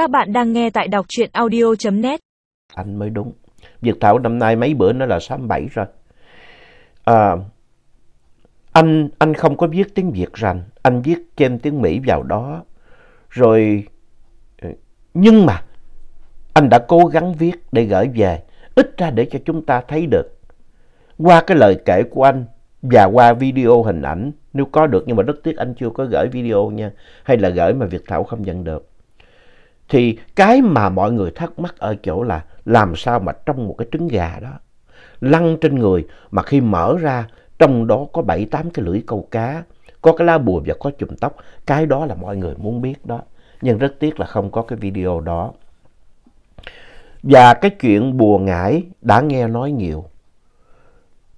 Các bạn đang nghe tại đọc truyện audio.net. Anh mới đúng. Việt Thảo năm nay mấy bữa nó là 67 rồi. À, anh anh không có viết tiếng Việt rành, anh viết thêm tiếng Mỹ vào đó. Rồi ờ, nhưng mà anh đã cố gắng viết để gửi về, ít ra để cho chúng ta thấy được. Qua cái lời kể của anh và qua video hình ảnh, nếu có được nhưng mà rất tiếc anh chưa có gửi video nha, hay là gửi mà Việt Thảo không nhận được. Thì cái mà mọi người thắc mắc ở chỗ là làm sao mà trong một cái trứng gà đó, lăn trên người mà khi mở ra trong đó có 7-8 cái lưỡi câu cá, có cái lá bùa và có chùm tóc, cái đó là mọi người muốn biết đó. Nhưng rất tiếc là không có cái video đó. Và cái chuyện bùa ngải đã nghe nói nhiều.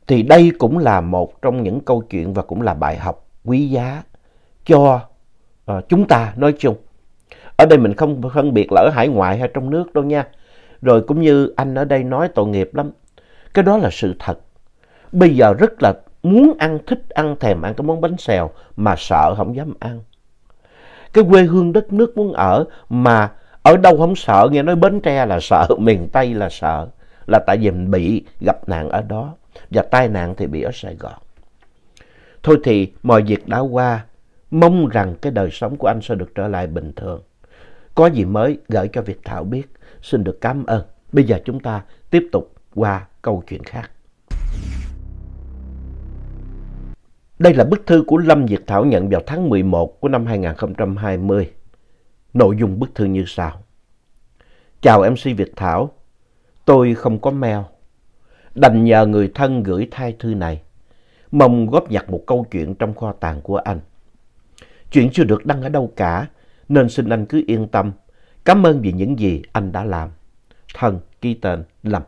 Thì đây cũng là một trong những câu chuyện và cũng là bài học quý giá cho uh, chúng ta nói chung. Ở đây mình không phân biệt là ở hải ngoại hay trong nước đâu nha. Rồi cũng như anh ở đây nói tội nghiệp lắm. Cái đó là sự thật. Bây giờ rất là muốn ăn, thích ăn, thèm ăn cái món bánh xèo mà sợ không dám ăn. Cái quê hương đất nước muốn ở mà ở đâu không sợ, nghe nói Bến Tre là sợ, miền Tây là sợ. Là tại vì mình bị gặp nạn ở đó và tai nạn thì bị ở Sài Gòn. Thôi thì mọi việc đã qua, mong rằng cái đời sống của anh sẽ được trở lại bình thường. Có gì mới gửi cho Việt Thảo biết. Xin được cảm ơn. Bây giờ chúng ta tiếp tục qua câu chuyện khác. Đây là bức thư của Lâm Việt Thảo nhận vào tháng 11 của năm 2020. Nội dung bức thư như sau. Chào MC Việt Thảo, tôi không có mail. Đành nhờ người thân gửi thai thư này. Mong góp nhặt một câu chuyện trong kho tàng của anh. Chuyện chưa được đăng ở đâu cả, nên xin anh cứ yên tâm. Cảm ơn vì những gì anh đã làm. Thân ký tên Lâm.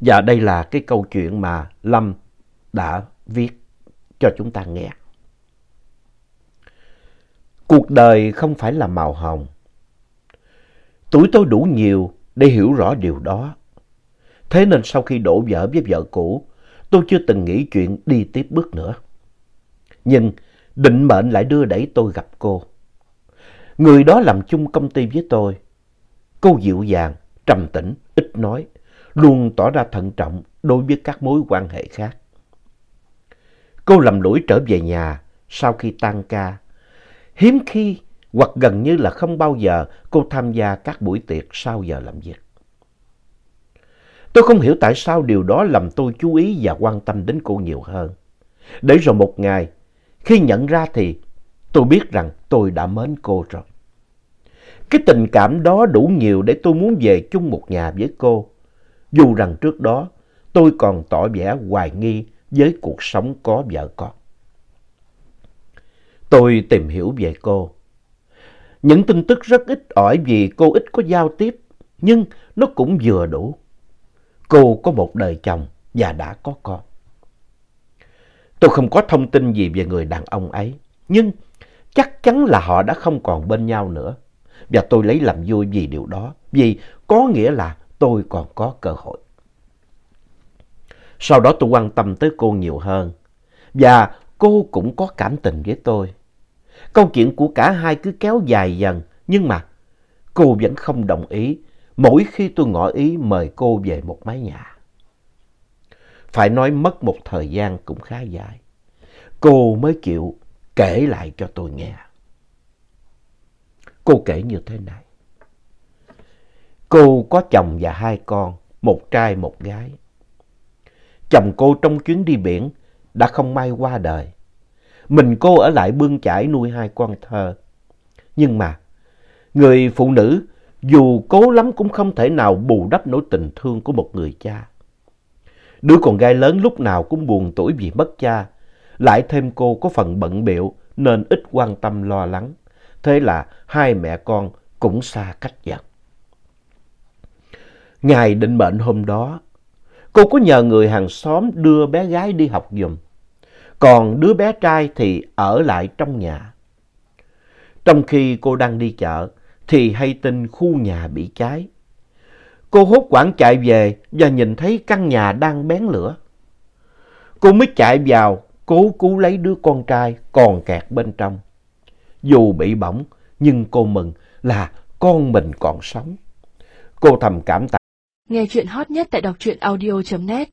Và đây là cái câu chuyện mà Lâm đã viết cho chúng ta nghe. Cuộc đời không phải là màu hồng. Tuổi tôi đủ nhiều để hiểu rõ điều đó. Thế nên sau khi đổ vỡ với vợ cũ, tôi chưa từng nghĩ chuyện đi tiếp bước nữa. Nhưng định mệnh lại đưa đẩy tôi gặp cô. Người đó làm chung công ty với tôi. Cô dịu dàng, trầm tĩnh, ít nói, luôn tỏ ra thận trọng đối với các mối quan hệ khác. Cô lầm lũi trở về nhà sau khi tan ca. Hiếm khi hoặc gần như là không bao giờ cô tham gia các buổi tiệc sau giờ làm việc. Tôi không hiểu tại sao điều đó làm tôi chú ý và quan tâm đến cô nhiều hơn. Để rồi một ngày, khi nhận ra thì tôi biết rằng tôi đã mến cô rồi. Cái tình cảm đó đủ nhiều để tôi muốn về chung một nhà với cô. Dù rằng trước đó tôi còn tỏ vẻ hoài nghi với cuộc sống có vợ con. Tôi tìm hiểu về cô. Những tin tức rất ít ỏi vì cô ít có giao tiếp, nhưng nó cũng vừa đủ. Cô có một đời chồng và đã có con. Tôi không có thông tin gì về người đàn ông ấy, nhưng chắc chắn là họ đã không còn bên nhau nữa. Và tôi lấy làm vui vì điều đó, vì có nghĩa là tôi còn có cơ hội. Sau đó tôi quan tâm tới cô nhiều hơn. Và cô cũng có cảm tình với tôi. Câu chuyện của cả hai cứ kéo dài dần. Nhưng mà cô vẫn không đồng ý mỗi khi tôi ngỏ ý mời cô về một mái nhà. Phải nói mất một thời gian cũng khá dài. Cô mới chịu kể lại cho tôi nghe. Cô kể như thế này. Cô có chồng và hai con, một trai một gái. Chồng cô trong chuyến đi biển đã không may qua đời. Mình cô ở lại bươn chải nuôi hai con thơ. Nhưng mà, người phụ nữ dù cố lắm cũng không thể nào bù đắp nỗi tình thương của một người cha. Đứa con gái lớn lúc nào cũng buồn tuổi vì mất cha. Lại thêm cô có phần bận biệu nên ít quan tâm lo lắng. Thế là hai mẹ con cũng xa cách dần. Ngày định mệnh hôm đó, cô có nhờ người hàng xóm đưa bé gái đi học giùm. Còn đứa bé trai thì ở lại trong nhà. Trong khi cô đang đi chợ, thì hay tin khu nhà bị cháy. Cô hốt quảng chạy về và nhìn thấy căn nhà đang bén lửa. Cô mới chạy vào, cố cứu lấy đứa con trai còn kẹt bên trong. Dù bị bỏng, nhưng cô mừng là con mình còn sống. Cô thầm cảm tạ. Nghe chuyện hot nhất tại đọc truyện audio.net